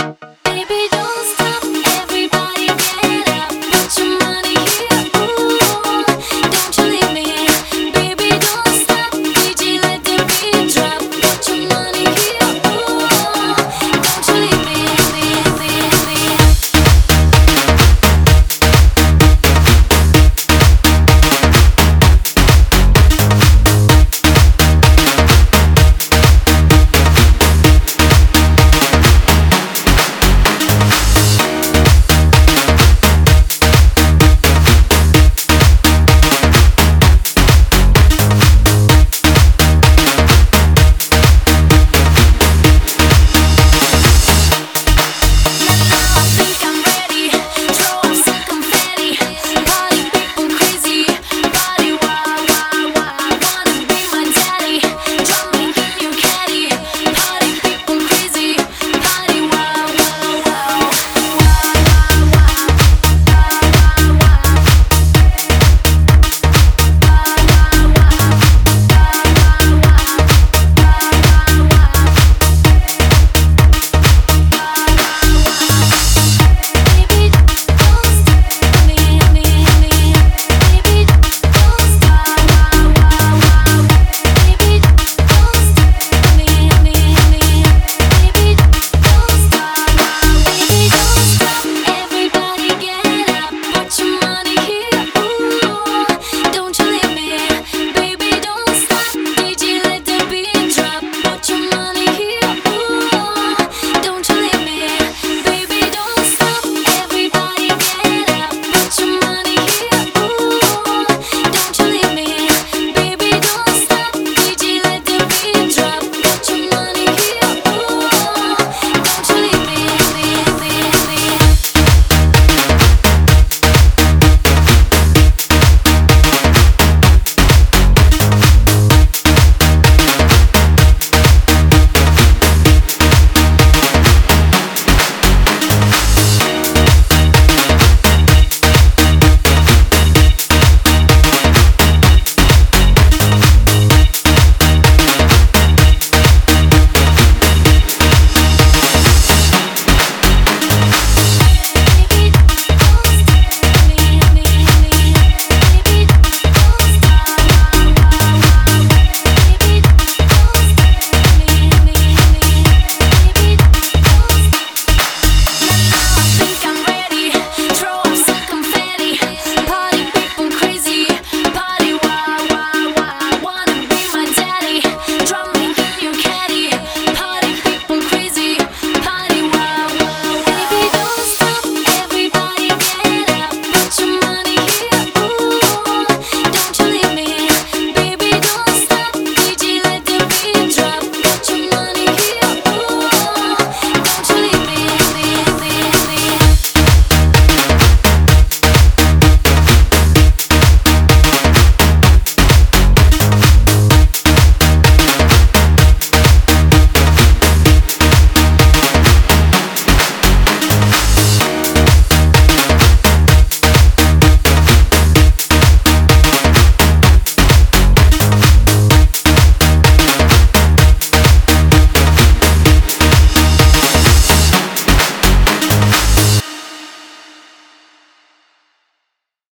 Baby,